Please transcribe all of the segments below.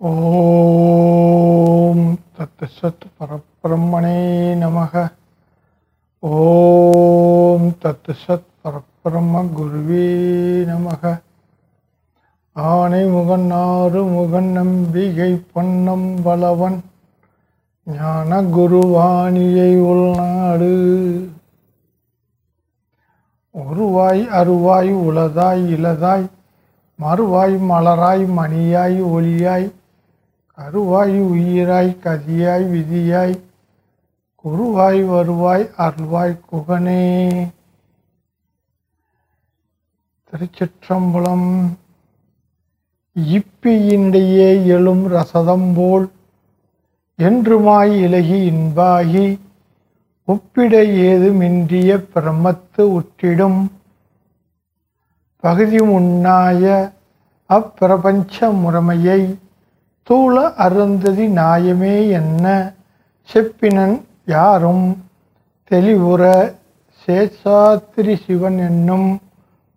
ஓம் தத்து சத் நமக. ஓம் தத்து சத் பரபிரம்ம குருவே நமக. ஆனை முகன் ஆறு முகன் நம்பிகை பொன்னம் பலவன் ஞான குருவாணியை உள்நாடு. உருவாய் அருவாய் உளதாய் இளதாய் மறுவாய் மலராய் மணியாய் ஒளியாய் கருவாய் உயிராய் கதியாய் விதியாய் குருவாய் வருவாய் அருள்வாய் குகனே. திருச்சிற்றம்பலம். இப்பியின்டையே எழும் ரசதம் போல் என்றுமாய் இலகி இன்பாகி ஒப்பிட ஏதுமின்றிய பிரமத்து உற்றிடும். பகுதி முன்னாய அப்பிரபஞ்ச முறைமையை தூள அருந்ததி நாயமே என்ன? செப்பினன் யாரும்? தெளிவுற சேஷாத்திரி சிவன் என்னும்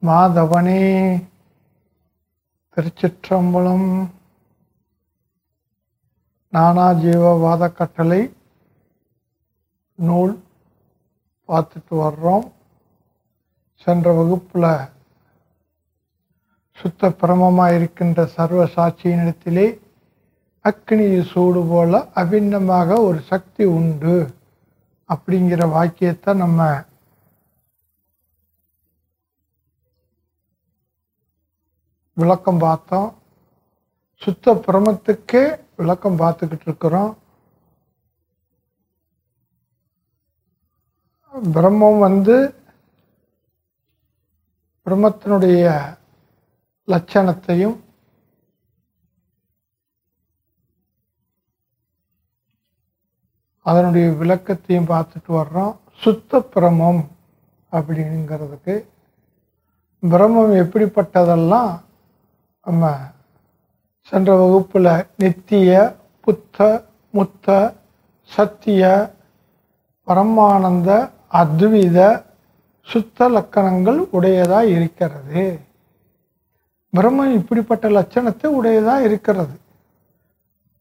மாதவனே. திருச்சிற்றம்பலம். நானாஜீவவாத கட்டளை நூல் பார்த்துட்டு வர்றோம். சென்ற வகுப்பில் சுத்த பிரமமாக இருக்கின்ற சர்வ சாட்சியினிடத்திலே அக்னி சூடு போல அபிண்ணமாக ஒரு சக்தி உண்டு. அப்படிங்கிற வாக்கியத்தை நம்ம விளக்கம் பார்த்தோம். சுத்த பிரமத்துக்கே விளக்கம் பார்த்துக்கிட்டு இருக்கிறோம். பிரம்மம் வந்து பிரம்மத்தினுடைய லட்சணத்தையும் அதனுடைய விளக்கத்தையும் பார்த்துட்டு வர்றோம். சுத்த பிரமம் அப்படிங்கிறதுக்கு பிரம்மம் எப்படிப்பட்டதெல்லாம் நம்ம சென்ற வகுப்பில் நித்திய புத்த முத்த சத்திய பரமானந்த அத்வித சுத்த லக்கணங்கள் உடையதாக இருக்கிறது. பிரம்மம் இப்படிப்பட்ட லட்சணத்தை உடையதாக இருக்கிறது.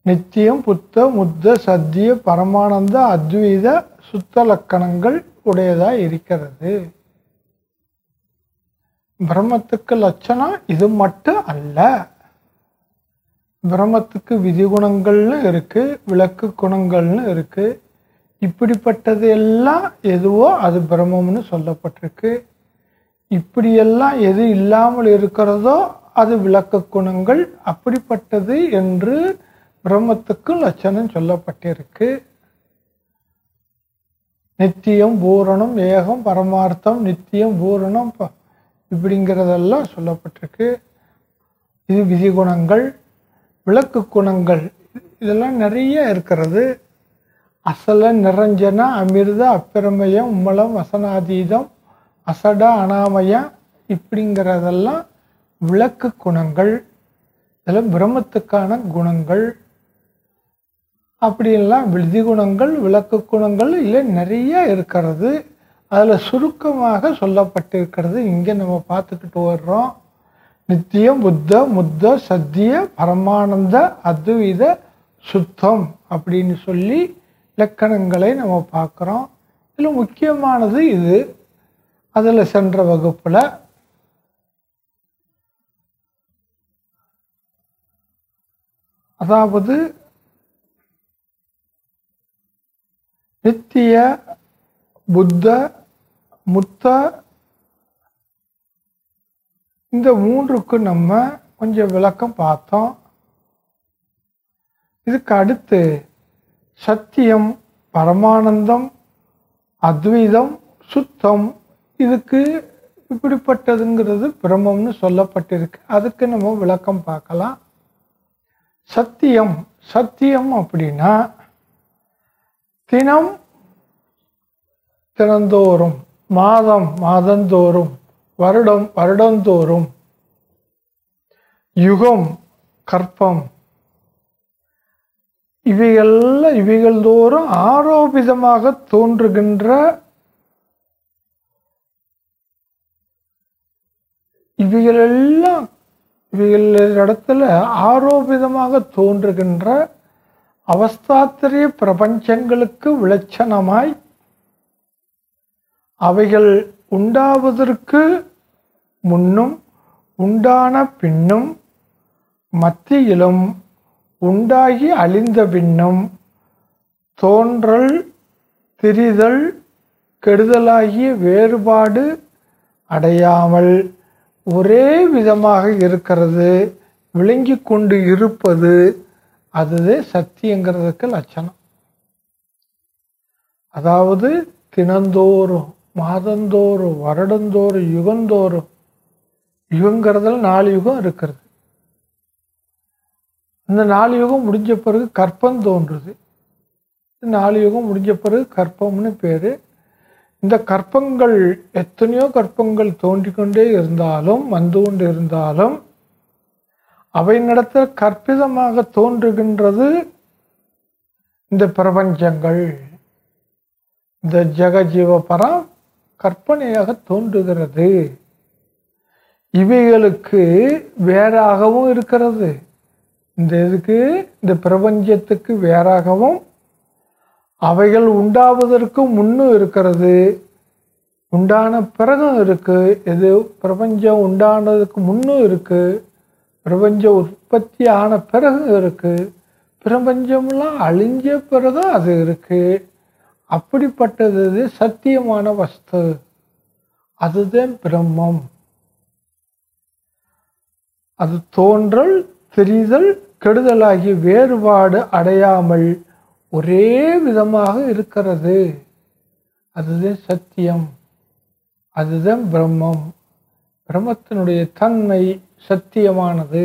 நித்தியம் புத்த முத்த சத்திய பரமானந்த அத்வைத சுத்த லக்கணங்கள் உடையதாக இருக்கிறது. பிரம்மத்துக்கு லட்சணம் இது மட்டும் அல்ல. பிரம்மத்துக்கு விதி குணங்கள்னு இருக்கு விளக்கு குணங்கள்னு இருக்கு. இப்படிப்பட்டது எல்லாம் எதுவோ அது பிரம்மம்னு சொல்லப்பட்டிருக்கு. இப்படியெல்லாம் எது இல்லாமல் இருக்கிறதோ அது விளக்க குணங்கள். அப்படிப்பட்டது என்று பிரம்மத்துக்கு லட்சணம் சொல்லப்பட்டிருக்கு. நித்தியம் பூரணம் ஏகம் பரமார்த்தம் நித்தியம் பூரணம் இப்படிங்கிறதெல்லாம் சொல்லப்பட்டிருக்கு. இது விதி குணங்கள் விளக்கு குணங்கள் இதெல்லாம் நிறைய இருக்கிறது. அசல நிரஞ்சன அமிர்த அப்பிரமயம் உம்மலம் வசனாதீதம் அசட அனாமயம் இப்படிங்கிறதெல்லாம் விளக்கு குணங்கள். இதெல்லாம் பிரம்மத்துக்கான குணங்கள். அப்படியெல்லாம் விடுதி குணங்கள் விளக்கு குணங்கள் இல்லை நிறைய இருக்கிறது. அதில் சுருக்கமாக சொல்லப்பட்டிருக்கிறது இங்கே நம்ம பார்த்துக்கிட்டு வர்றோம். நித்தியம் புத்த முத்த சத்திய பரமானந்த அத்வைத சுத்தம் அப்படின்னு சொல்லி இலக்கணங்களை நம்ம பார்க்குறோம். இதில் முக்கியமானது இது. அதில் சென்ற வகுப்பில் அதாவது நித்திய புத்த முத்த இந்த மூன்றுக்கு நம்ம கொஞ்சம் விளக்கம் பார்த்தோம். இதுக்கு அடுத்து சத்தியம் பரமானந்தம் அத்வைதம் சுத்தம் இதுக்கு இப்படிப்பட்டதுங்கிறது பிரம்மம்னு சொல்லப்பட்டிருக்கு. அதுக்கு நம்ம விளக்கம் பார்க்கலாம். சத்தியம் சத்தியம் அப்படின்னா தினம் தினந்தோறும் மாதம் மாதந்தோறும் வருடம் வருடந்தோறும் யுகம் கற்பம் இவைகள் இவைகள் தோறும் ஆரோபிதமாக தோன்றுகின்ற இவைகளெல்லாம் இவைகள் இடத்துல ஆரோபிதமாக தோன்றுகின்ற அவஸ்தாத்திரிய பிரபஞ்சங்களுக்கு விளச்சனமாய் அவைகள் உண்டாவதற்கு முன்னும் உண்டான பின்னும் மத்தியிலும் உண்டாகி அழிந்த பின்னும் தோன்றல் திரிதல் கெடுதலாகிய வேறுபாடு அடையாமல் ஒரே விதமாக இருக்கிறது விளங்கி கொண்டு இருப்பது அதுவே சக்திங்கிறதுக்கு லட்சணம். அதாவது தினந்தோறும் மாதந்தோறும் வருடந்தோறும் யுகந்தோறும் யுகங்கிறதுல நாலு யுகம் இருக்கிறது. இந்த நாலு யுகம் முடிஞ்ச பிறகு கற்பம் தோன்றுது. நாலு யுகம் முடிஞ்ச பிறகு கற்பம்னு பேர். இந்த கற்பங்கள் எத்தனையோ கற்பங்கள் தோன்றிக்கொண்டே இருந்தாலும் வந்து கொண்டு இருந்தாலும் அவை நடத்த கற்பிதமாக தோன்றுகின்றது இந்த பிரபஞ்சங்கள். இந்த ஜெகஜீவபரம் கற்பனையாக தோன்றுகிறது. இவைகளுக்கு வேறாகவும் இருக்கிறது. இந்த இதுக்கு இந்த பிரபஞ்சத்துக்கு வேறாகவும் அவைகள் உண்டாவதற்கு முன்னும் இருக்கிறது. உண்டான பிறகும் இருக்குது இது பிரபஞ்சம் உண்டானதுக்கு முன்னும் இருக்குது பிரபஞ்ச உற்பத்தி ஆன பிறகு இருக்குது பிரபஞ்சம்லாம் அழிஞ்ச பிறகு அது இருக்குது அப்படிப்பட்டது சத்தியமான வஸ்து. அதுதான் பிரம்மம். அது தோன்றல் தெரிதல் கெடுதலாகி வேறுபாடு அடையாமல் ஒரே விதமாக இருக்கிறது. அதுதான் சத்தியம். அதுதான் பிரம்மம். பிரம்மத்தினுடைய தன்மை சத்தியமானது.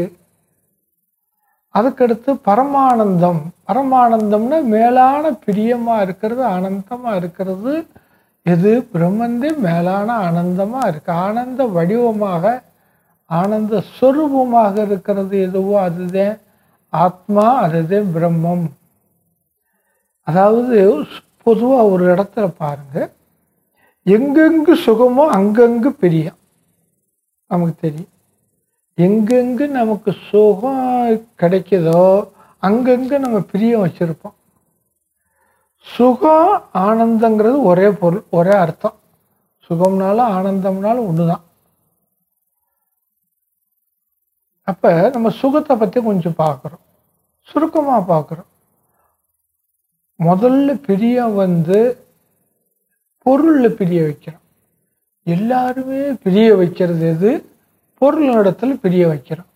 அதுக்கடுத்து பரமானந்தம். பரமானந்தம்னா மேலான பிரியமாக இருக்கிறது ஆனந்தமாக இருக்கிறது. எது? பிரம்மந்தே மேலான ஆனந்தமாக இருக்கு. ஆனந்த வடிவமாக ஆனந்த ஸ்வரூபமாக இருக்கிறது எதுவோ அதுதான் ஆத்மா அதுதான் பிரம்மம். அதாவது பொதுவாக ஒரு இடத்துல பாருங்க. எங்கெங்கு சுகமோ அங்கங்கு பிரியம். நமக்கு தெரியும். எங்கெங்கு நமக்கு சுகம் கிடைக்குதோ அங்கங்கே நம்ம பிரியம் வச்சுருப்போம். சுகம் ஆனந்தங்கிறது ஒரே பொருள் ஒரே அர்த்தம். சுகம்னாலும் ஆனந்தம்னாலும் ஒன்று தான் அப்போ நம்ம சுகத்தை பற்றி கொஞ்சம் பார்க்குறோம். சுருக்கமாக பார்க்குறோம். முதல்ல பிரியம் வந்து பொருளில் பிரிய வைக்கிறோம். எல்லாருமே பிரிய வைக்கிறது எது? பொருள் இடத்துல பிரிய வைக்கிறோம்.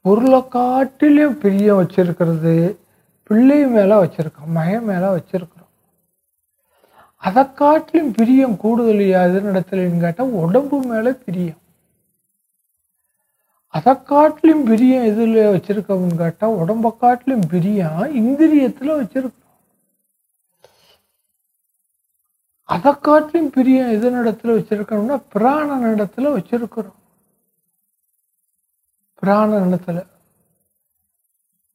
பொருளை காட்டிலையும் பிரியம் வச்சிருக்கிறது பிள்ளை மேலே வச்சிருக்கோம் மயம் மேலே வச்சிருக்கிறோம். அதை காட்டிலும் பிரியம் கூடுதல் எதுன்னு இடத்துலன்னு கேட்டால் உடம்பு மேலே பிரியம். அதை காட்டிலும் பிரியம் எதில் வச்சிருக்கோம்னு கேட்டால் உடம்பை காட்டிலும் பிரியம் இந்திரியத்தில் வச்சுருக்கோம். அதை காட்டிலும் பிரியம் எதன் இடத்துல வச்சிருக்கோம்னா பிராண இடத்துல வச்சிருக்கிறோம். பிராண இடத்துல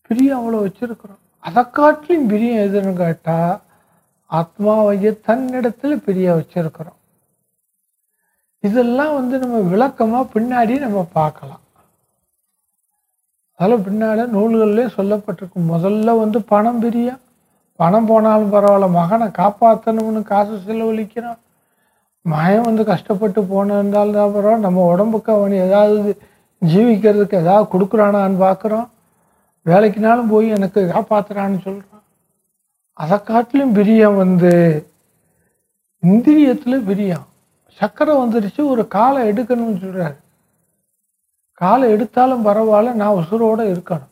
பிரியம் அவ்வளோ வச்சிருக்கிறோம். அதை காட்டிலும் பிரியம் எதுன்னு கேட்டா ஆத்மாவைய தன்னிடத்துல பிரிய வச்சிருக்கிறோம். இதெல்லாம் வந்து நம்ம விளக்கமா பின்னாடி நம்ம பார்க்கலாம். அதில் பின்னால் நூல்கள்லேயே சொல்லப்பட்டிருக்கு முதல்ல வந்து பணம் பிரியம். பணம் போனாலும் பரவாயில்ல மகனை காப்பாற்றணும்னு காசு செலவழிக்கிறான். மகன் வந்து கஷ்டப்பட்டு போனிருந்தால்தான் பரவாயில்ல நம்ம உடம்புக்கு அவன் ஏதாவது ஜீவிக்கிறதுக்கு ஏதாவது கொடுக்குறானான்னு பார்க்குறோம். வேலைக்குனாலும் போய் எனக்கு காப்பாற்றுறான்னு சொல்கிறான் அதை காட்டிலும் பிரியம் வந்து இந்திரியத்தில் பிரியம். சக்கரை வந்துருச்சு ஒரு காலை எடுக்கணும்னு சொல்கிறாரு காலை எடுத்தாலும் பரவாயில்ல நான் உசுரோடு இருக்கணும்.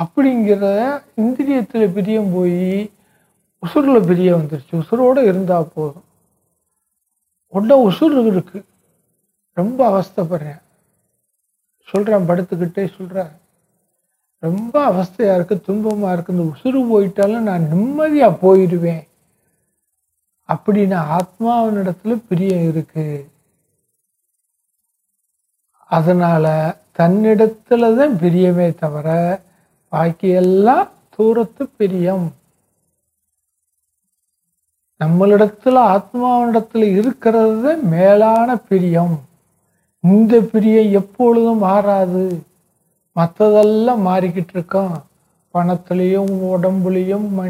அப்படிங்கிறத இந்திரியத்தில் பிரியம் போய் உசுரில் பிரிய வந்துருச்சு. உசுரோடு இருந்தால் போதும். உடனே உசுறு இருக்கு. ரொம்ப அவஸ்தைப்படுறேன். சொல்கிறான் படுத்துக்கிட்டே சொல்கிறேன் ரொம்ப அவஸ்தையாக இருக்குது துன்பமாக இருக்குது இந்த உசுறு போயிட்டாலும் நான் நிம்மதியாக போயிடுவேன். அப்படின்னு ஆத்மாவினிடத்துல பிரியம் இருக்கு. அதனால தன்னிடத்துல தான் பிரியமே தவிர பாக்கியெல்லாம் தூரத்து பிரியம். நம்மளிடத்துல ஆத்மாவினிடத்துல இருக்கிறது தான் மேலான பிரியம். இந்த பிரியம் எப்பொழுதும் மாறாது மற்றதெல்லாம் மாறிக்கிட்டு இருக்கோம் பணத்துலேயும் உடம்புலையும் ம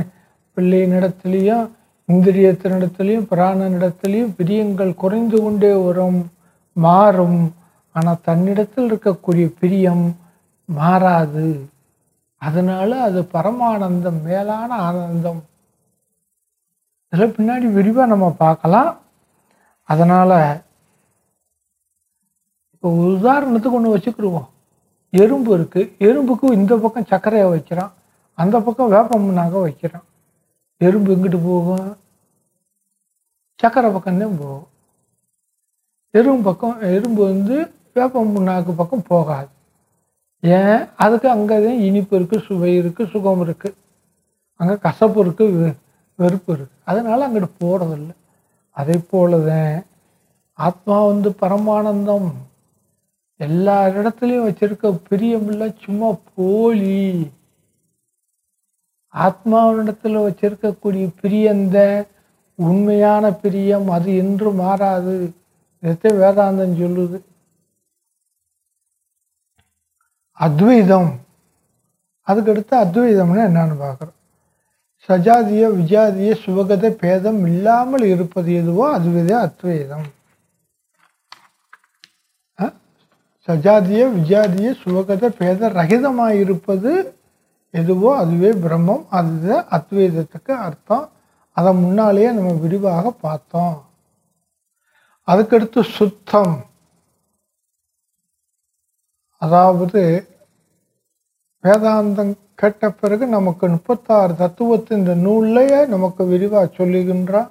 பிள்ளையினிடத்துலையும் இந்திரியத்தினிடத்துலையும் பிராணனிடத்துலையும் பிரியங்கள் குறைந்து கொண்டே வரும் மாறும். ஆனால் தன்னிடத்தில் இருக்கக்கூடிய பிரியம் மாறாது. அதனால அது பரமானந்தம் மேலான ஆனந்தம். இதில் பின்னாடி விரிவாக நம்ம பார்க்கலாம். அதனால் இப்போ உதாரணத்துக்கு ஒன்று வச்சுக்கிடுவோம். எறும்பு இருக்குது எறும்புக்கு இந்த பக்கம் சர்க்கரையை வைக்கிறான். அந்த பக்கம் வேப்பம் நாங்கள் வைக்கிறான். எறும்பு எங்கிட்டு போகும்? சக்கரை பக்கம்தான் போகும். எறும்பு பக்கம் எறும்பு வந்து வேப்பம் புண்ணாக்கு பக்கம் போகாது. ஏன்? அதுக்கு அங்கே தான் இனிப்பு இருக்குது சுவை இருக்குது சுகம் இருக்குது அங்கே கசப்பு இருக்குது வெ வெறுப்பு இருக்குது அதனால் அங்கிட்டு போகிறதில்ல அதே போல தான் ஆத்மா வந்து பரமானந்தம். எல்லா இடத்துலையும் வச்சிருக்க பிரியமில்ல சும்மா போலி. ஆத்மாவினிடத்தில் வச்சிருக்கக்கூடிய பிரியந்த உண்மையான பிரியம் அது என்று மாறாது. இதை வேதாந்தம் சொல்லுது. அத்வைதம். அதுக்கடுத்து அத்வைதம்னா என்னன்னு பார்க்குறோம். சஜாதிய விஜாதிய சுவகத பேதம் இல்லாமல் இருப்பது எதுவோ அதுவே அத்வைதம். சஜாதிய விஜாதிய சுவகத பேத ரகிதமாக இருப்பது எதுவோ அதுவே பிரம்மம். அதுதான் அத்வைதத்துக்கு அர்த்தம். அதை முன்னாலேயே நம்ம விரிவாக பார்த்தோம். அதுக்கடுத்து சுத்தம். அதாவது வேதாந்தம் கேட்ட பிறகு நமக்கு முப்பத்தாறு தத்துவத்தின் இந்த நூல்லையே நமக்கு விரிவாக சொல்லுகின்றான்.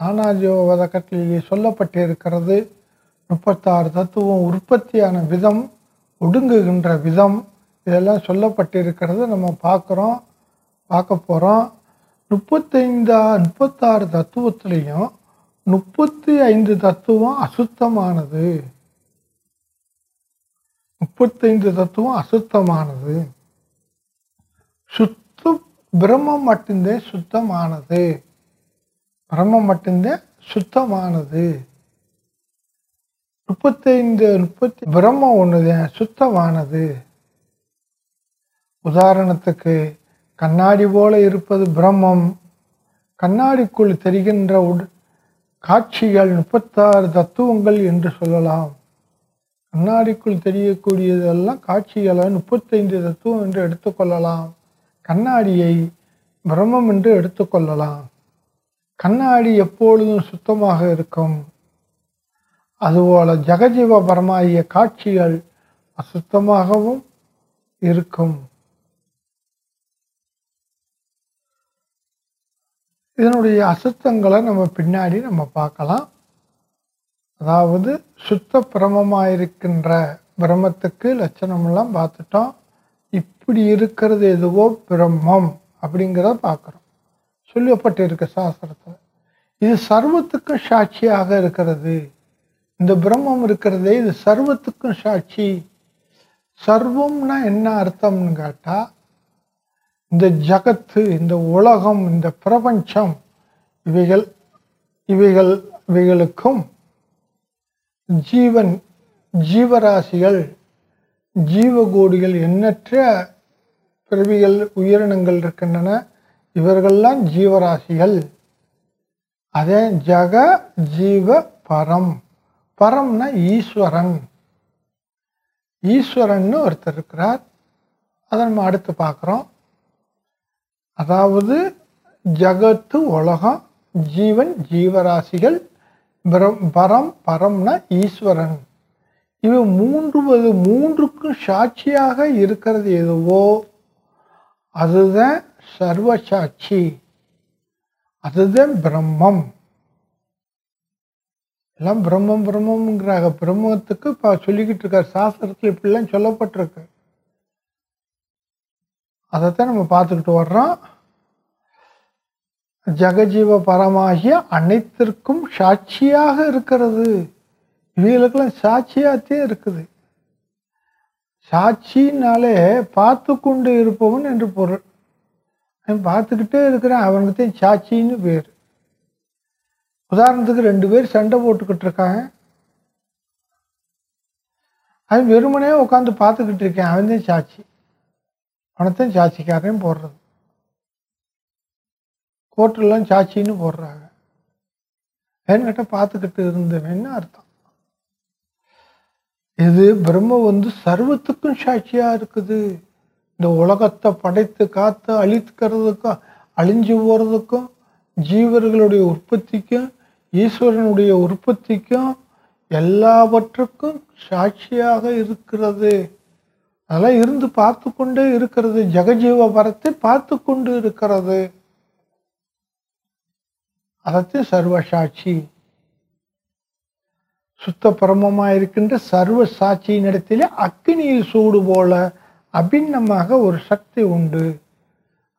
நானாஜோ வதக்கட்டிலே சொல்லப்பட்டிருக்கிறது. முப்பத்தாறு தத்துவம் உற்பத்தியான விதம் ஒடுங்குகின்ற விதம் இதெல்லாம் சொல்லப்பட்டிருக்கிறது. நம்ம பார்க்குறோம் பார்க்க போகிறோம் முப்பத்தைந்தா முப்பத்தாறு தத்துவத்துலேயும் முப்பத்தி ஐந்து தத்துவம் அசுத்தமானது. முப்பத்தைந்து தத்துவம் அசுத்தமானது. சுத்த பிரம்மம் மட்டும்தான் சுத்தமானது. பிரம்மம் மட்டும்தான் சுத்தமானது. முப்பத்தைந்து முப்பத்தி பிரம்மம் ஒன்று சுத்தமானது. உதாரணத்துக்கு கண்ணாடி போல இருப்பது பிரம்மம். கண்ணாடிக்குள் தெரிகின்ற உட் காட்சிகள் முப்பத்தாறு தத்துவங்கள் என்று சொல்லலாம். கண்ணாடிக்குள் தெரியக்கூடியதெல்லாம் காட்சிகளை முப்பத்தைந்து தத்துவம் என்று எடுத்துக்கொள்ளலாம் கண்ணாடியை பிரம்மம் என்று எடுத்துக்கொள்ளலாம் கண்ணாடி எப்பொழுதும் சுத்தமாக இருக்கும்? அதுபோல ஜெகஜீவ பரமாகிய காட்சிகள் அசுத்தமாகவும் இருக்கும். இதனுடைய அசுத்தங்களை நம்ம பின்னாடி நம்ம பார்க்கலாம். அதாவது சுத்த பிரமமாயிருக்கின்ற பிரம்மத்துக்கு லட்சணமெல்லாம் பார்த்துட்டோம். இப்படி இருக்கிறது எதுவோ பிரம்மம் அப்படிங்கிறத பார்க்குறோம். சொல்லப்பட்டிருக்கு சாஸ்திரத்தில். இது சர்வத்துக்கும் சாட்சியாக இருக்கிறது. இந்த பிரம்மம் இருக்கிறதே இது சர்வத்துக்கும் சாட்சி. சர்வம்னா என்ன அர்த்தம்னு கேட்டால் இந்த ஜகத்து இந்த உலகம் இந்த பிரபஞ்சம் இவைகள் இவைகள் இவைகளுக்கும் ஜீவன் ஜீவராசிகள் ஜீவகோடிகள் எண்ணற்ற பிறவிகள் உயிரினங்கள் இருக்கின்றன. இவர்கள்லாம் ஜீவராசிகள். அதே ஜக ஜீவ பரம். பரம்னா ஈஸ்வரன். ஈஸ்வரன்னு ஒருத்தர் இருக்கிறார். அதை நம்ம அடுத்து பார்க்குறோம். அதாவது ஜகத்து உலகம் ஜீவன் ஜீவராசிகள் பிரம் பரம் பரம்னா ஈஸ்வரன். இவை மூன்று மூன்றுக்கும் சாட்சியாக இருக்கிறது எதுவோ அதுதான் சர்வ சாட்சி அதுதான் பிரம்மம். எல்லாம் பிரம்மம் பிரம்மம்ங்கிறாங்க. பிரம்மத்துக்கு இப்போ சொல்லிக்கிட்டு இருக்கார். சாஸ்திரத்தில் இப்படிலாம் சொல்லப்பட்டிருக்கு. அதைத்தான் நம்ம பார்த்துக்கிட்டு வர்றோம். ஜெகஜீவ பரமாகிய அனைத்திற்கும் சாட்சியாக இருக்கிறது. இவைகளுக்கெல்லாம் சாட்சியாகத்தே இருக்குது. சாட்சினாலே பார்த்து கொண்டு இருப்பவன் என்று பொருள். பார்த்துக்கிட்டே இருக்கிறேன். அவனுக்கு தான் சாட்சின்னு பேர். உதாரணத்துக்கு ரெண்டு பேர் சண்டை போட்டுக்கிட்டு இருக்காங்க. அது வெறுமனே உட்காந்து பார்த்துக்கிட்டு இருக்கேன். அவன் தான் சாட்சி. அவனைத்தான் சாட்சிக்காரையும் போடுறது. கோர்ட்டெல்லாம் சாட்சின்னு போடுறாங்க. என்கிட்ட பார்த்துக்கிட்டு இருந்தவன்னு அர்த்தம்? இது பிரம்ம வந்து சர்வத்துக்கும் சாட்சியாக இருக்குது. இந்த உலகத்தை படைத்து காத்து அழித்துக்கிறதுக்கும் அழிஞ்சு போகிறதுக்கும் ஜீவர்களுடைய உற்பத்திக்கும் ஈஸ்வரனுடைய உற்பத்திக்கும் எல்லாவற்றுக்கும் சாட்சியாக இருக்கிறது. அதெல்லாம் இருந்து பார்த்து கொண்டே இருக்கிறது. ஜெகஜீவ பரத்தை பார்த்து கொண்டு இருக்கிறது. அதத்தையும் சர்வ சாட்சி சுத்த பிரமமாக இருக்கின்ற சர்வ சாட்சியின் இடத்திலே அக்கினியில் சூடு போல அபின்னமாக ஒரு சக்தி உண்டு.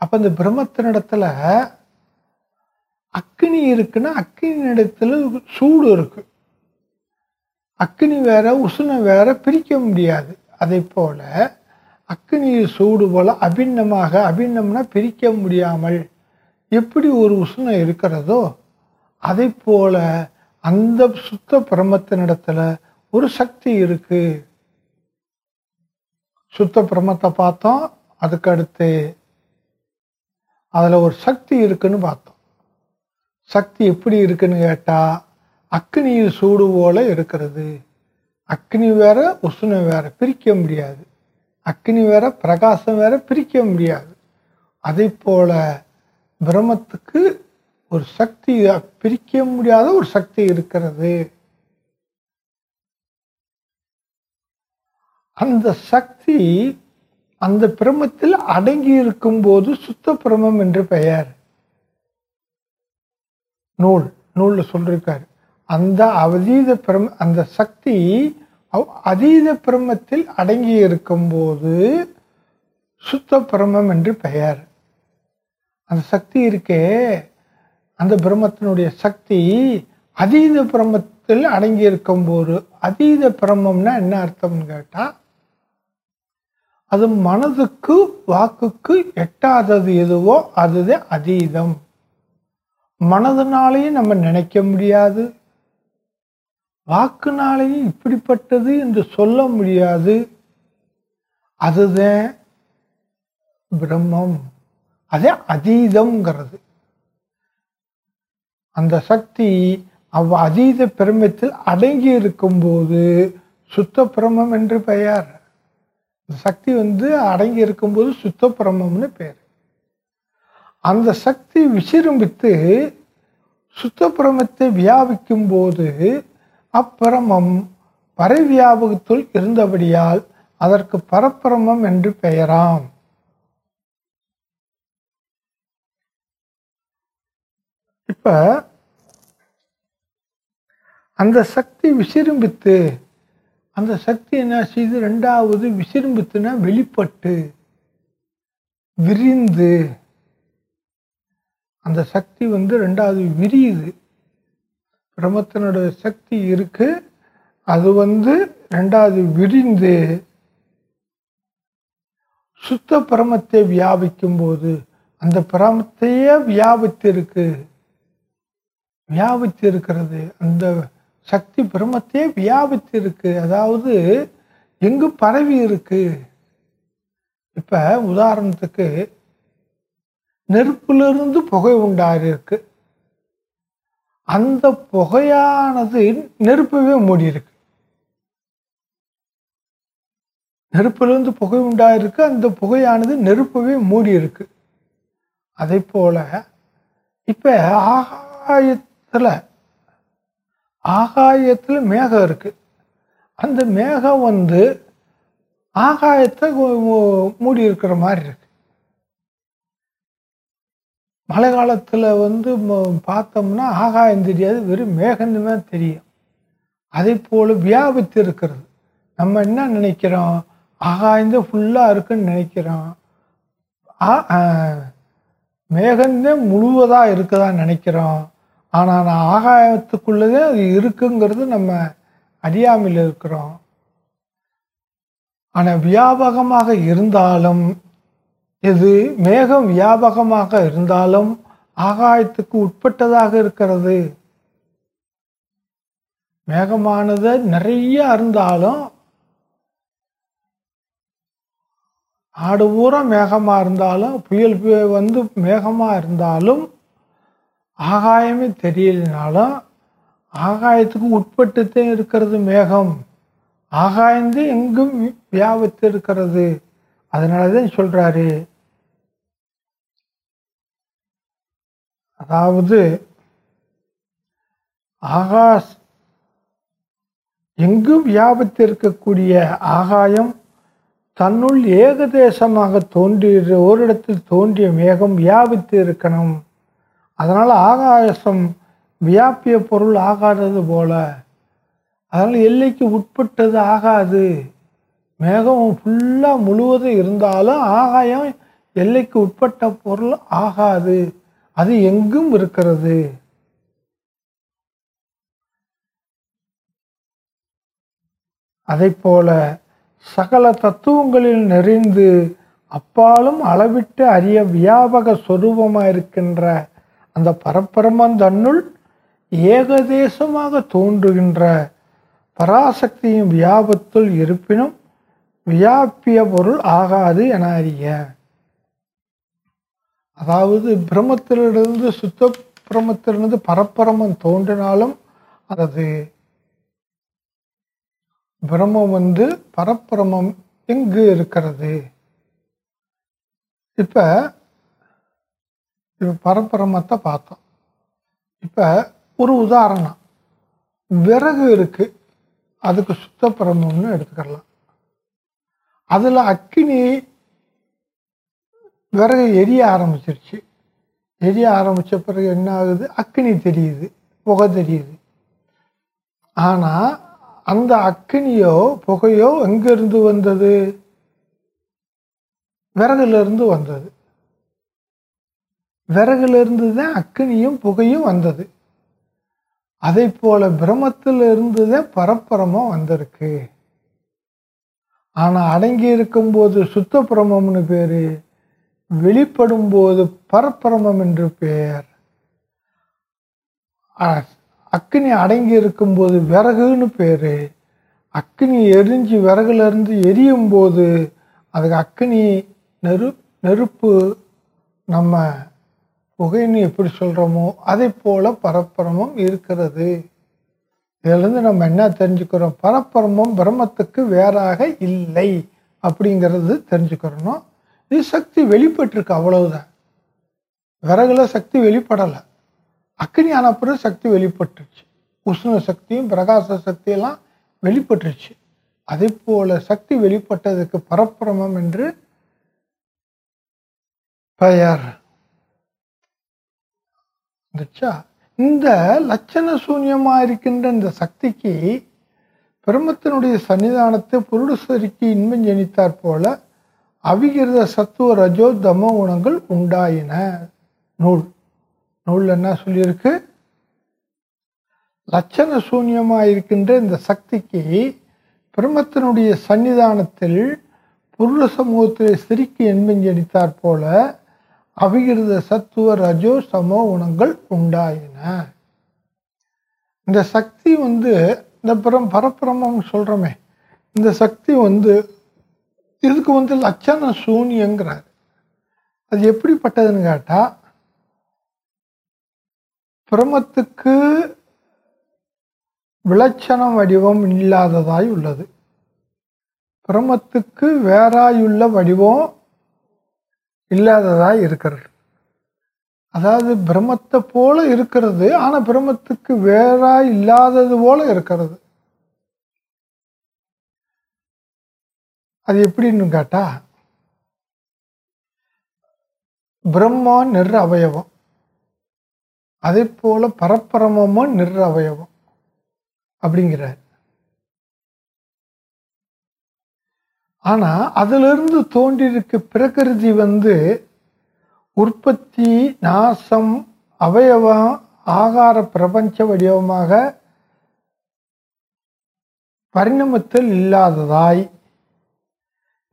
அப்போ இந்த பிரம்மத்தினிடத்தில் அக்னி இருக்குன்னா அக்னி இடத்துல சூடு இருக்கு. அக்னி வேற உஷ்ணம் வேற பிரிக்க முடியாது. அதை போல அக்னி சூடு போல அபிண்ணமாக அபிண்ணம்னா பிரிக்க முடியாமல் எப்படி ஒரு உஷ்ணம் இருக்கிறதோ அதை போல அந்த சுத்த பிரமத்தினிடத்துல ஒரு சக்தி இருக்கு. சுத்த பிரமத்தை பார்த்தோம் அதுக்கடுத்து அதில் ஒரு சக்தி இருக்குன்னு பார்த்தோம். சக்தி எப்படி இருக்குன்னு கேட்டால் அக்னியில் சூடு போல இருக்கிறது. அக்னி வேற உஷ்ணம் வேற பிரிக்க முடியாது. அக்னி வேற பிரகாசம் வேற பிரிக்க முடியாது. அதே போல் பிரம்மத்துக்கு ஒரு சக்தி பிரிக்க முடியாத ஒரு சக்தி இருக்கிறது. அந்த சக்தி அந்த பிரமத்தில் அடங்கி இருக்கும் போது சுத்த பிரமம் என்று பெயர். நூல் நூலில் சொல்லிருக்காரு. அந்த அவதீத பிரம அந்த சக்தி அவ்- அதீத பிரம்மத்தில் அடங்கி இருக்கும் போது சுத்த பிரம்மம் என்று பெயர். அந்த சக்தி இருக்கே. அந்த பிரம்மத்தினுடைய சக்தி அதீத பிரம்மத்தில் அடங்கி இருக்கும் போது அதீத பிரம்மம்னா என்ன அர்த்தம்னு கேட்டால் அது மனதுக்கு வாக்குக்கு எட்டாதது எதுவோ அதுதான் அதீதம். மனதுனாலையும் நம்ம நினைக்க முடியாது. வாக்குனாலையும் இப்படிப்பட்டது என்று சொல்ல முடியாது. அதுதான் பிரம்மம். அதே அதீதம்ங்கிறது. அந்த சக்தி அவ் அதீத பிரமத்தில் அடங்கி இருக்கும்போது சுத்த பிரமம் என்று பெயர். அந்த சக்தி வந்து அடங்கி இருக்கும்போது சுத்த பிரமம்னு பெயர் அந்த சக்தி விசிரும்பித்து சுத்த பிரமத்தை வியாபிக்கும் போது அப்பிரமம் பரவியாபகத்துள் இருந்தபடியால் அதற்கு பரப்பிரமம் என்று பெயராம். இப்ப அந்த சக்தி விசிரும்பித்து அந்த சக்தி என்ன செய்து? ரெண்டாவது விசிரும்பித்துனா வெளிப்பட்டு விரிந்து அந்த சக்தி வந்து ரெண்டாவது விரியுது. பிரம்மத்தினோட சக்தி இருக்கு. அது வந்து ரெண்டாவது விரிந்து சுத்த பிரமத்தை வியாபிக்கும் போது அந்த பிரமத்தையே வியாபித்திருக்கு. வியாபித்து இருக்கிறது அந்த சக்தி பிரமத்தையே வியாபித்து இருக்கு அதாவது எங்கு பரவி இருக்கு இப்போ உதாரணத்துக்கு நெருப்பிலிருந்து புகை உண்டாயிருக்கு. அந்த புகையானது நெருப்பவே மூடியிருக்கு. நெருப்பிலிருந்து புகை உண்டாயிருக்கு அந்த புகையானது நெருப்பவே மூடியிருக்கு. அதே போல இப்போ ஆகாயத்தில் ஆகாயத்தில் மேகம் இருக்குது அந்த மேகம் வந்து ஆகாயத்தை மூடி இருக்கிற மாதிரி இருக்கு. மழை காலத்தில் வந்து பார்த்தோம்னா ஆகாயம் தெரியாது வெறும் மேகந்தமே தெரியும். அதே போல் வியாபித்து இருக்கிறது. நம்ம என்ன நினைக்கிறோம்? ஆகாயந்தே ஃபுல்லாக இருக்குன்னு நினைக்கிறோம். ஆ- மேகந்தே முழுவதாக இருக்குதான்னு நினைக்கிறோம். ஆனால் நான் ஆகாயத்துக்குள்ளதே அது இருக்குங்கிறது நம்ம அறியாமையில் இருக்கிறோம். ஆனால் வியாபகமாக இருந்தாலும் இது மேகம் வியாபகமாக இருந்தாலும் ஆகாயத்துக்கு உட்பட்டதாக இருக்கிறது. மேகமானது நிறைய இருந்தாலும் ஆடு பூரா மேகமாக இருந்தாலும் புயல் புயல் வந்து மேகமாக இருந்தாலும் ஆகாயமே தெரியலனாலும் ஆகாயத்துக்கு உட்பட்டுத்தே இருக்கிறது மேகம். ஆகாயந்து எங்கும் வியாபத்து வியாபித்து இருக்கிறது அதனால தான் சொல்கிறாரு அதாவது ஆகாஷ் எங்கும் வியாபித்து இருக்கக்கூடிய ஆகாயம் தன்னுள் ஏகதேசமாக தோன்றிய ஓரிடத்தில் தோன்றிய மேகம் வியாபித்து இருக்கணும். அதனால் ஆகாசம் வியாபிய பொருள் ஆகாதது போல. அதனால் எல்லைக்கு உட்பட்டது ஆகாது. மேகம் ஃபுல்லாக முழுவதும் இருந்தாலும் ஆகாயம் எல்லைக்கு உட்பட்ட பொருள் ஆகாது. அது எங்கும் இருக்கிறது. அதைப் போல சகல தத்துவங்களில் நிறைந்து அப்பாலும் அளவிட்டு அறிய வியாபக சொரூபமாக இருக்கின்ற அந்த பரப்பரமன் தன்னுள் ஏகதேசமாக தோன்றுகின்ற பராசக்தியின் வியாபத்துள் இருப்பினும் வியாபிய பொருள் ஆகாது என அறிய. அதாவது பிரம்மத்திலிருந்து சுத்த பிரம்மத்திலிருந்து பரப்பிரமம் தோன்றினாலும் அது பிரம்மம் வந்து பரப்பிரமம் எங்கு இருக்கிறது? இப்போ இப்போ பரப்பிரமத்தை பார்த்தோம். இப்போ ஒரு உதாரணம். விறகு இருக்குது அதுக்கு சுத்த பிரமம்னு எடுத்துக்கலாம். அதில் அக்கினி விறகு எரிய ஆரம்பிச்சிருச்சு. எரிய ஆரம்பித்த பிறகு என்ன ஆகுது அக்னி தெரியுது புகை தெரியுது. ஆனால் அந்த அக்னியோ புகையோ எங்கேருந்து வந்தது? விறகுலேருந்து வந்தது. விறகுலேருந்து தான் அக்னியும் புகையும் வந்தது. அதை போல பிரமத்திலிருந்து தான் பரப்பிரமம் வந்திருக்கு. ஆனால் அடங்கி இருக்கும்போது சுத்த பிரமம்னு பேர். வெளிப்படும் போது பரப்பிரமம் என்று பெயர். அக்னி அடங்கி இருக்கும்போது விறகுன்னு பேர். அக்னி எரிஞ்சு விறகுலேருந்து எரியும் போது அதுக்கு அக்னி நெரு நெருப்பு நம்ம புகைன்னு எப்படி சொல்கிறோமோ அதை போல் பரப்பிரமம் இருக்கிறது. இதிலேருந்து நம்ம என்ன தெரிஞ்சுக்கிறோம்? பரப்பிரமம் பிரம்மத்துக்கு வேறாக இல்லை அப்படிங்கிறது தெரிஞ்சுக்கிறணும். இது சக்தி வெளிப்பட்டிருக்கு அவ்வளவுதான். விறகுல சக்தி வெளிப்படலை. அக்னி ஆன பிறகு சக்தி வெளிப்பட்டுருச்சு. உஷ்ண சக்தியும் பிரகாச சக்தியெல்லாம் வெளிப்பட்டுருச்சு. அதே போல சக்தி வெளிப்பட்டதுக்கு பரப்பிரமம் என்று பெயர். வந்துச்சா இந்த லட்சண சூன்யமா இருக்கின்ற இந்த சக்திக்கு பிரம்மத்தினுடைய சன்னிதானத்தை புருடசரிக்கு இன்பம் ஜனித்தாற் போல அவிகிருத சத்துவ ரஜோ தமோ குணங்கள் உண்டாயின. நூல். நூல் என்ன சொல்லியிருக்கு? லட்சண சூன்யமாக இருக்கின்ற இந்த சக்திக்கு பிரம்மத்தினுடைய சன்னிதானத்தில் புருள சமூகத்தில் சிரிக்கு என்பம் ஜனித்தாற் போல அவிகிருத சத்துவ ரஜோ சமோ குணங்கள் உண்டாயின. இந்த சக்தி வந்து இந்த பிரம் பரபிரமம் சொல்கிறோமே இந்த சக்தி வந்து இதுக்கு வந்து லட்சண சூன்யங்கிறார். அது எப்படிப்பட்டதுன்னு கேட்டால் பிரமத்துக்கு விளச்சண வடிவம் இல்லாததாய் உள்ளது. பிரமத்துக்கு வேறாயுள்ள வடிவம் இல்லாததாய் இருக்கிறது. அதாவது பிரம்மத்தை போல இருக்கிறது ஆனால் பிரம்மத்துக்கு வேறாய் இல்லாதது போல இருக்கிறது. அது எப்படின்னு கேட்டா பிரம்மா நிற அவயவம். அதே போல பரப்பிரமமும் நிற அவயவம் அப்படிங்கிறார். ஆனா அதிலிருந்து தோன்றியிருக்க பிரகிருதி வந்து உற்பத்தி நாசம் அவயவம் ஆகார பிரபஞ்ச வடிவமாக பரிணமத்தில் இல்லாததாய்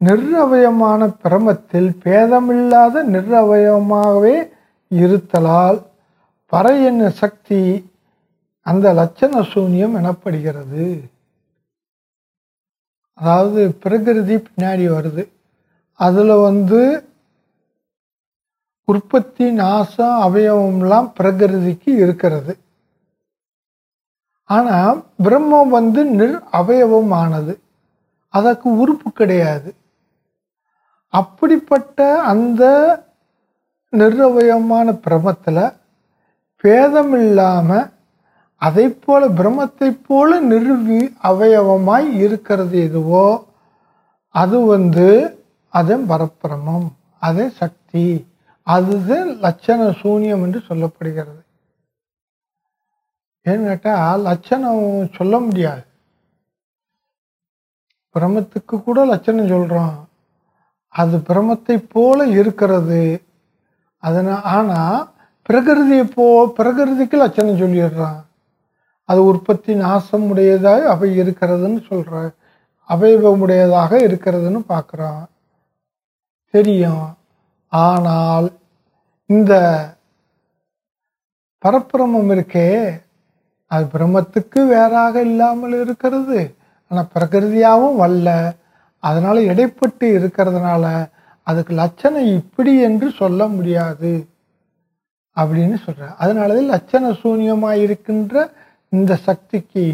நிர்அவயமான பிரமத்தில் பேதமில்லாத நிர்அவயமாகவே இருத்தலால் பறை என்ன சக்தி அந்த லட்சண சூன்யம் எனப்படுகிறது. அதாவது பிரகிருதி பின்னாடி வருது. அதில் வந்து உற்பத்தி நாசம் அவயவம்லாம் பிரகிருதிக்கு இருக்கிறது. ஆனால் பிரம்மம் வந்து நிர் அவயவமானது. அதற்கு உறுப்பு கிடையாது. அப்படிப்பட்ட அந்த நிர்வயமான பிரமத்தில் பேதம் இல்லாமல் அதை போல பிரமத்தை போல நிறுவி அவயவமாய் இருக்கிறது எதுவோ அது வந்து அதன் பரப்பிரமம் அதே சக்தி அதுதான் லட்சண சூன்யம் என்று சொல்லப்படுகிறது. ஏன்னு கேட்டால் லட்சணம் சொல்ல முடியாது. பிரமத்துக்கு கூட லட்சணம் சொல்கிறோம் அது பிரமத்தை போல இருக்கிறது. அதனால் ஆனால் பிரகிருதியை போ பிரகிருதிக்கு லட்சணம் சொல்லிடுறான். அது உற்பத்தி நாசம் உடையதாக அவை இருக்கிறதுன்னு சொல்கிற அவயவமுடையதாக இருக்கிறதுன்னு பார்க்குறான். தெரியும். ஆனால் இந்த பரப்பிரமம் இருக்கே அது பிரம்மத்துக்கு வேறாக இல்லாமல் இருக்கிறது. ஆனால் பிரகிருதியாகவும் வல்ல. அதனால் இடைப்பட்டு இருக்கிறதுனால அதுக்கு லட்சணம் இப்படி என்று சொல்ல முடியாது அப்படின்னு சொல்ற அதனாலதான் லட்சண சூன்யமாக இருக்கின்ற இந்த சக்திக்கு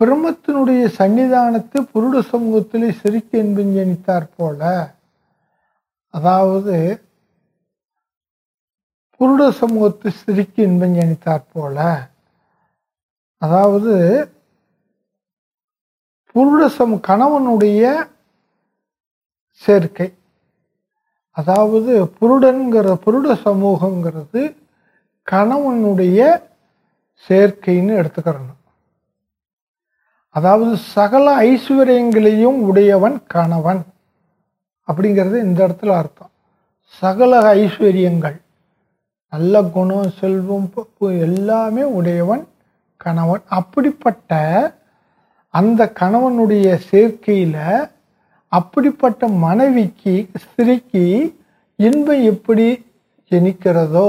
பிரம்மத்தினுடைய சன்னிதானத்தை புருட சமூகத்திலே சிரிக்க என்பெஞ்சனித்தார் போல அதாவது புருட சமூகத்தை சிரிக்க இன்பஞ்சனித்தார் போல அதாவது புருடசம் கணவனுடைய சேர்க்கை. அதாவது புருடன்கிற புருட சமூகங்கிறது கணவனுடைய சேர்க்கைன்னு எடுத்துக்கிறணும். அதாவது சகல ஐஸ்வர்யங்களையும் உடையவன் கணவன் அப்படிங்கிறது இந்த இடத்துல அர்த்தம். சகல ஐஸ்வர்யங்கள் நல்ல குணம் செல்வம் எல்லாமே உடையவன் கணவன். அப்படிப்பட்ட அந்த கணவனுடைய சேர்க்கையில் அப்படிப்பட்ட மனைவிக்கு ஸ்திரிக்கு இன்பம் எப்படி ஜனிக்கிறதோ?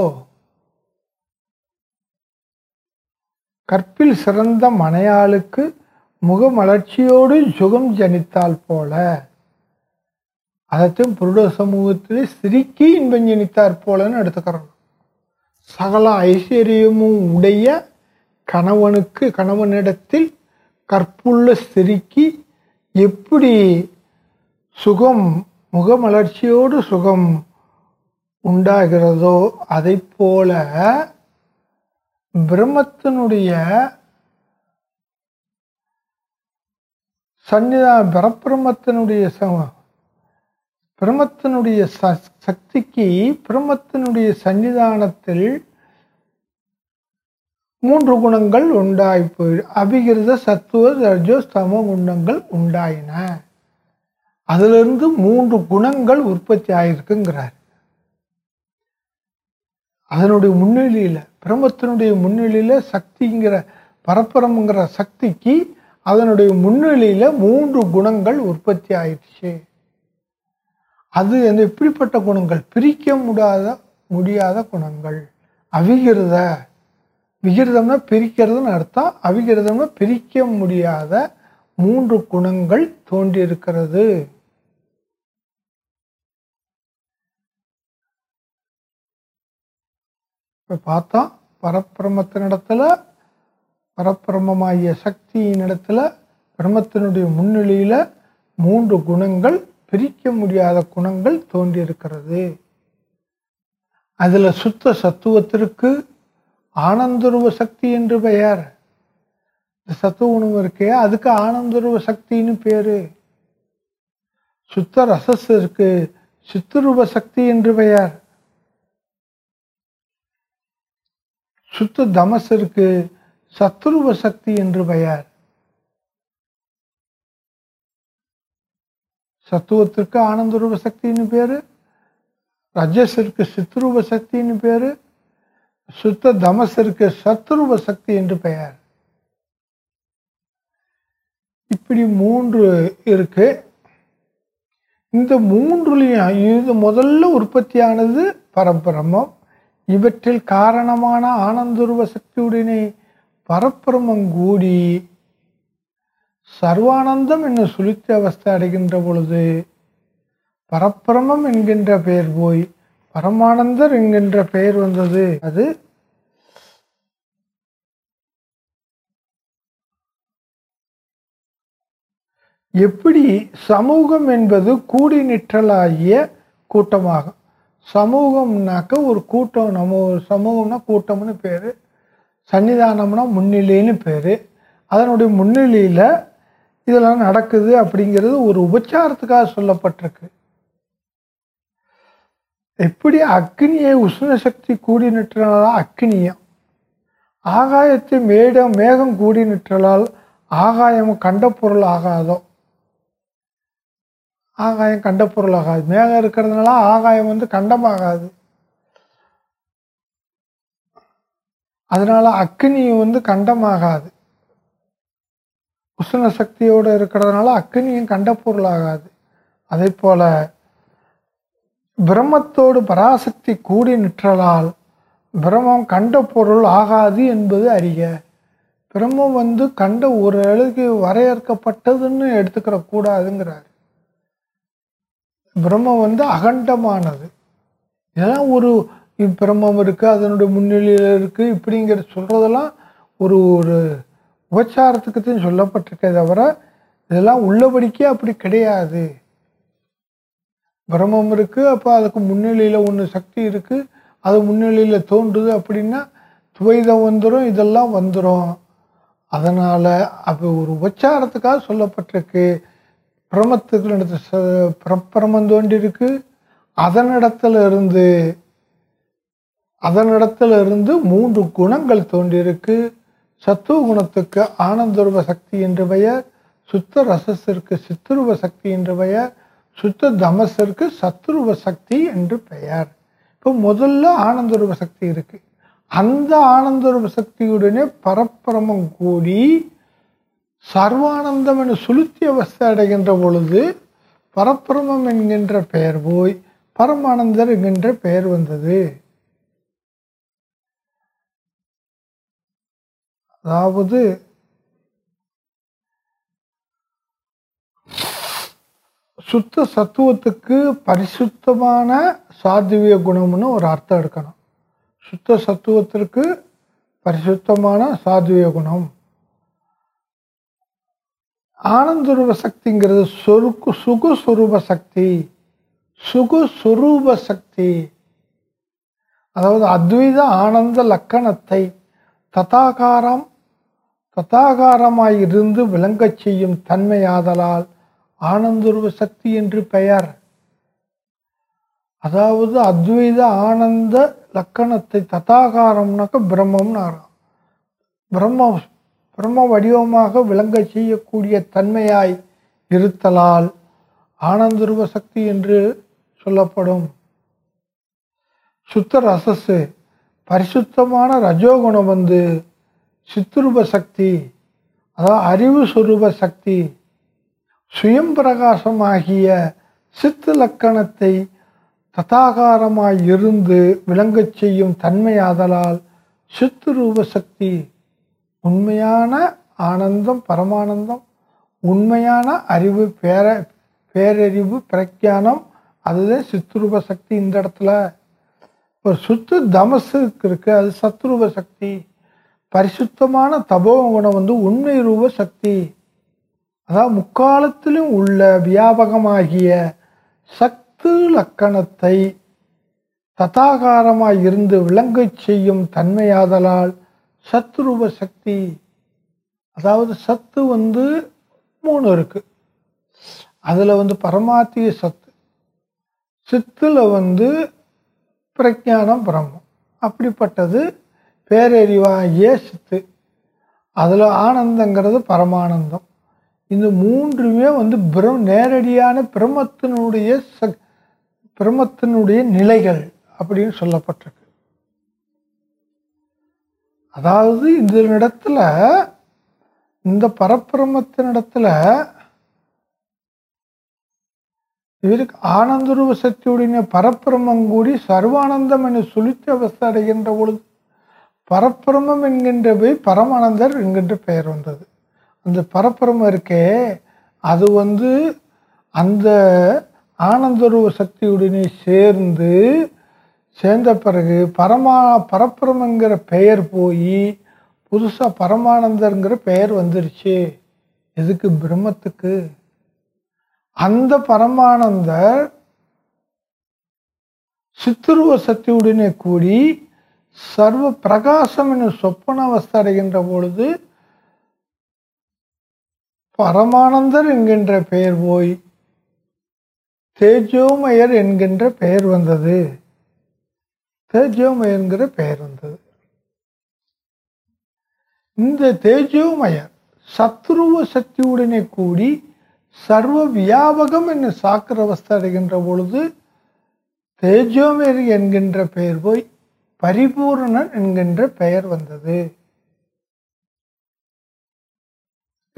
கற்பில் சிறந்த மனையாளுக்கு முகமலர்ச்சியோடு சுகம் ஜனித்தால் போல. அதைத்தான் புருட சமூகத்தில் ஸ்திரிக்கு இன்பம் ஜனித்தார் போலன்னு எடுத்துக்கிறோம் சகல ஐஸ்வர்யமும் உடைய கணவனுக்கு கணவனிடத்தில் கற்புள்ள ஸ்திரிக்கு எப்படி சுகம் முகமலர்ச்சியோடு சுகம் உண்டாகிறதோ அதை போல பிரம்மத்தினுடைய சன்னிதா பரபிரமத்தினுடைய பிரம்மத்தினுடைய சக்திக்கு பிரம்மத்தினுடைய சன்னிதானத்தில் மூன்று குணங்கள் உண்டாய்ப்பு அபிகிருத சத்துவ ரஜோ ஸ்தம குணங்கள் உண்டாயின. அதிலிருந்து மூன்று குணங்கள் உற்பத்தி ஆயிருக்குங்கிறார். அதனுடைய முன்னிலையில் பிரம்மத்தினுடைய முன்னிலையில் சக்திங்கிற பரப்பரம்ங்கிற சக்திக்கு அதனுடைய முன்னிலையில் மூன்று குணங்கள் உற்பத்தி ஆயிடுச்சு. அது அந்த எப்படிப்பட்ட குணங்கள் பிரிக்க முடியாத முடியாத குணங்கள். அவிகிருத விகிருதம்னா பிரிக்கிறதுன்னு அர்த்தம். அவிகிருதம்னா பிரிக்க முடியாத மூன்று குணங்கள் தோன்றியிருக்கிறது. இப்போ பார்த்தோம் பரப்பிரமத்தினிடத்துல பரப்பிரமமாகிய சக்தியினிடத்துல பிரம்மத்தினுடைய முன்னிலையில் மூன்று குணங்கள் பிரிக்க முடியாத குணங்கள் தோன்றியிருக்கிறது. அதில் சுத்த சத்துவத்திற்கு ஆனந்தருவ சக்தி என்று பெயர். சத்து உணவு இருக்கே அதுக்கு ஆனந்தருவ சக்தின்னு பேரு. சுத்த ரசஸ் இருக்கு சித்துருவ சக்தி என்று பெயர். சுத்த தமஸ் இருக்கு சத்துருவ சக்தி என்று பெயர். சத்துவத்திற்கு ஆனந்தரூப சக்தின்னு பேரு ரஜஸிற்கு சித்ரூப சக்தின்னு பேரு. சுத்த தமசருக்கு சத்ருவ சக்தி என்று பெயர். இப்படி மூன்று இருக்கு. இந்த மூன்றுலையும் இது முதல்ல உற்பத்தியானது பரபிரமம் இவற்றில் காரணமான ஆனந்தருவ சக்தியுடனே பரப்பிரமம் கூடி சர்வானந்தம் என்னும் சுழித்த அவஸ்தை அடைகின்ற பொழுது பரப்பிரமம் என்கின்ற பெயர் போய் பரமானந்தர் என்கின்ற பெயர் வந்தது. அது எப்படி சமூகம் என்பது கூடி நிற்றலாகிய கூட்டமாகும். சமூகம்னாக்க ஒரு கூட்டம் நம்ம ஒரு சமூகம்னா கூட்டம்னு பேர் சன்னிதானம்னா முன்னிலைன்னு பேர். அதனுடைய முன்னிலையில் இதெல்லாம் நடக்குது அப்படிங்கிறது ஒரு உபச்சாரத்துக்காக சொல்லப்பட்டிருக்கு. எப்படி அக்னியை உஷ்ண சக்தி கூடி நிற்றலால் அக்னியம்? ஆகாயத்தை மேடம் மேகம் கூடி நிற்றலால் ஆகாயம் கண்ட பொருள் ஆகாதோ? ஆகாயம் கண்ட பொருள் ஆகாது. மேகம் இருக்கிறதுனால ஆகாயம் வந்து கண்டமாகாது. அதனால் அக்னி வந்து கண்டமாகாது. உஷ்ண சக்தியோடு இருக்கிறதுனால அக்னியும் கண்ட பொருள் ஆகாது. அதே போல் பிரம்மத்தோடு பராசக்தி கூடி நிற்றலால் பிரம்மம் கண்ட பொருள் ஆகாது என்பது அறிக. பிரம்மம் வந்து கண்ட ஒரு அழகு வரையறுக்கப்பட்டதுன்னு எடுத்துக்கிற கூடாதுங்கிறார். பிரம்மம் வந்து அகண்டமானது. ஏன்னா ஒரு பிரம்மம் இருக்குது அதனுடைய முன்னிலையில் இருக்குது இப்படிங்கிற சொல்கிறதெல்லாம் ஒரு ஒரு உபச்சாரத்துக்குத்தையும் சொல்லப்பட்டிருக்கே தவிர இதெல்லாம் உள்ளபடிக்கே அப்படி கிடையாது. பிரம்மம் இருக்குது அப்போ அதுக்கு முன்னிலையில் ஒன்று சக்தி இருக்குது அது முன்னிலையில் தோன்றுது அப்படின்னா துவைதம் வந்துடும் இதெல்லாம் வந்துடும் அதனால் அப்போ ஒரு உபச்சாரத்துக்காக சொல்லப்பட்டிருக்கு. பிரமத்துக்கு நடத்த பிரமம் தோன்றிருக்கு. அதனிடத்துல இருந்து அதனிடத்துல இருந்து மூன்று குணங்கள் தோன்றியிருக்கு சத்துவ குணத்துக்கு ஆனந்தருவ சக்தி என்று பெயர் சுத்த ரசத்திற்கு சித்துருவ சக்தி என்று பெயர் சுத்த தமசருக்கு சத்ருவ சக்தி என்று பெயர். இப்போ முதல்ல ஆனந்தரூப சக்தி இருக்குது அந்த ஆனந்தரூப சக்தியுடனே பரப்பிரமம் கூடி சர்வானந்தம் என சுளுத்தி அவஸ்தை அடைகின்ற பொழுது பரப்பிரமம் என்கின்ற பெயர் போய் பரமானந்தர் என்கின்ற பெயர் வந்தது. அதாவது சுத்த சத்துவத்துக்கு பரிசுத்தமான சாத்விய குணம்னு ஒரு அர்த்தம் எடுக்கணும் சுத்த சத்துவத்திற்கு பரிசுத்தமான சாத்விய குணம். ஆனந்தரூப சக்திங்கிறது சொருக்கு சுகஸ்வரூப சக்தி. சுகஸ்வரூப சக்தி. அதாவது அத்வைத ஆனந்த லக்கணத்தை ததாகாரம் ததாகாரமாய் இருந்து விளங்கச் செய்யும் தன்மையாதலால் ஆனந்தரூப சக்தி என்று பெயர். அதாவது அத்வைத ஆனந்த லக்கணத்தை ததாகாரம்னாக்க பிரம்மம்னு அர்த்தம் பிரம்ம பிரம்ம வடிவமாக விளங்க செய்யக்கூடிய தன்மையாய் இருத்தலால் ஆனந்தரூப சக்தி என்று சொல்லப்படும். சுத்த ரசசு பரிசுத்தமான ரஜோகுணம் வந்து சித்ருப சக்தி அதாவது அறிவு சுரூப சக்தி சுயம் பிரகாசமாகிய சித்து லக்கணத்தை ததாகாரமாய் இருந்து விளங்கச் செய்யும் தன்மையாதலால் சித்துரூப சக்தி உண்மையான ஆனந்தம் பரமானந்தம் உண்மையான அறிவு பேர பேரறிவு பிரக்யானம் அதுதான் சித்துரூப சக்தி இந்த இடத்துல. இப்போ சுத்து தமசுக்கு இருக்கு அது சத்ரூப சக்தி. பரிசுத்தமான தபோகுணம் வந்து உண்மை ரூப சக்தி. அதாவது முக்காலத்திலும் உள்ள வியாபகமாகிய சத்து லக்கணத்தை ததாகாரமாய் இருந்து விளங்கச் செய்யும் தன்மையாதலால் சத்ரூப சக்தி அதாவது சத்து வந்து மூணு இருக்குது அதில் வந்து பரமாத்திய சத்து சித்தில் வந்து பிரஜானம் பிரம்மம். அப்படிப்பட்டது பேரறிவாகிய சித்து. அதில் ஆனந்தங்கிறது பரமானந்தம். இந்த மூன்றுமே வந்து பிரம் நேரடியான பிரமத்தினுடைய ச பிரமத்தினுடைய நிலைகள் அப்படின்னு சொல்லப்பட்டிருக்கு. அதாவது இந்த இடத்துல இந்த பரப்பிரமத்தினிடத்துல இவருக்கு ஆனந்தரூப சக்தியுடைய பரப்பிரமம் கூடி சர்வானந்தம் என சுழித்த அவஸ்தை அடைகின்ற பொழுது பரப்பிரமம் என்கின்ற போய் பரமானந்தர் என்கின்ற பெயர் வந்தது. அந்த பரப்பிரமம் இருக்கே அது வந்து அந்த ஆனந்தரூப சக்தியுடனே சேர்ந்து சேர்ந்த பிறகு பரமா பரப்புரம்ங்கிற பெயர் போய் புதுசாக பரமானந்தருங்கிற பெயர் வந்துருச்சு. எதுக்கு? பிரம்மத்துக்கு. அந்த பரமானந்தர் சித்துருவ சக்தியுடனே கூடி சர்வ பிரகாசம் என்னும் சொப்பன அடைகின்ற பொழுது பரமானந்தர் என்கின்ற பெயர் போய் தேஜோமயர் என்கின்ற பெயர் வந்தது. தேஜோமயங்கிற பெயர் வந்தது. இந்த தேஜோமயர் சத்ருவ சக்தியுடனே கூடி சர்வ வியாபகம் என்ன சாக்கிர அடைகின்ற பொழுது தேஜோமயர் என்கின்ற பெயர் போய் பரிபூரணன் என்கின்ற பெயர் வந்தது.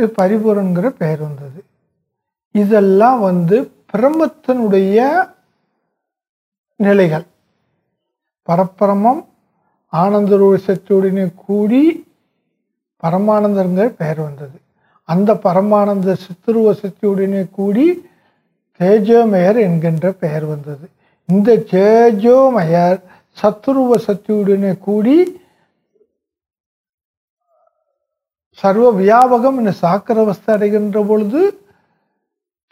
இது பரிபூரன்கிற பெயர் வந்தது. இதெல்லாம் வந்து பிரம்மத்தினுடைய நிலைகள். பரப்பிரமம் ஆனந்த சக்தியுடனே கூடி பரமானந்தங்கிற பெயர் வந்தது. அந்த பரமானந்த சித்துருவ சக்தியுடனே கூடி தேஜோமயர் என்கின்ற பெயர் வந்தது. இந்த தேஜோமயர் சத்துருவ சக்தியுடனே கூடி சர்வ வியாபகம் என சாக்கரவஸ்தை அடைகின்ற பொழுது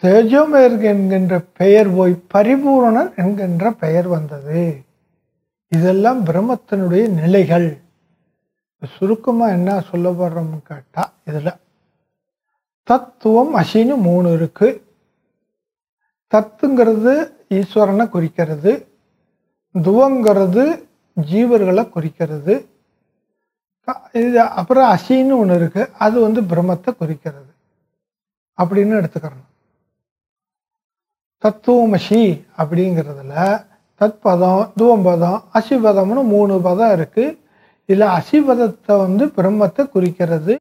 தேஜோமயர் என்கின்ற பெயர் போய் பரிபூரணன் என்கின்ற பெயர் வந்தது. இதெல்லாம் பிரம்மத்தினுடைய நிலைகள். சுருக்கமாக என்ன சொல்லப்படுறோம்னு கேட்டால் இதில் தத்துவம் அசின்னு மூணு இருக்குது தத்துங்கிறது ஈஸ்வரனை குறிக்கிறது. துவங்கிறது ஜீவர்களை குறிக்கிறது. இது அப்புறம் அசின்னு ஒன்று இருக்கு. அது வந்து பிரம்மத்தை குறிக்கிறது. அப்படின்னு எடுத்துக்கிறணும் தத்துவமசி அப்படிங்கிறதுல தத்பதம் துவம்பதம் அசிபதம்னு மூணு பதம் இருக்கு. இதில் அசிபதத்தை வந்து பிரம்மத்தை குறிக்கிறது.